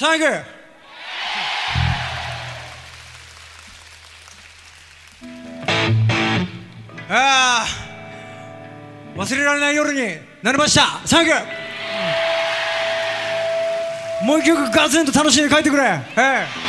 サンキューああ忘れられない夜になりました。サンキューもう一曲ガツンと楽しんで帰ってくれ、ええ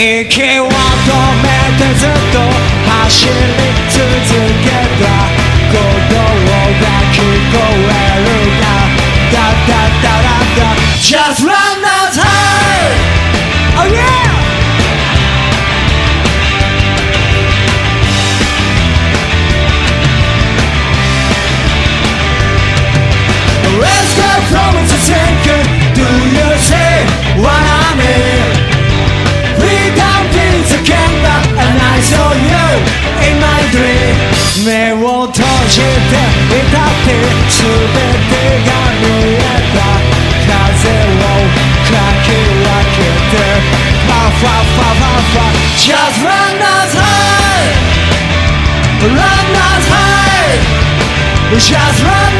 息を止めてずっと走り続けた鼓動が聞こえるがダダダダダ Just run out high! Oh yeah! Let's go from 目を閉じていたって全てが見えた風をかき分けてファファファファファ Just run as high Run as high just run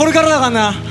これからだからな。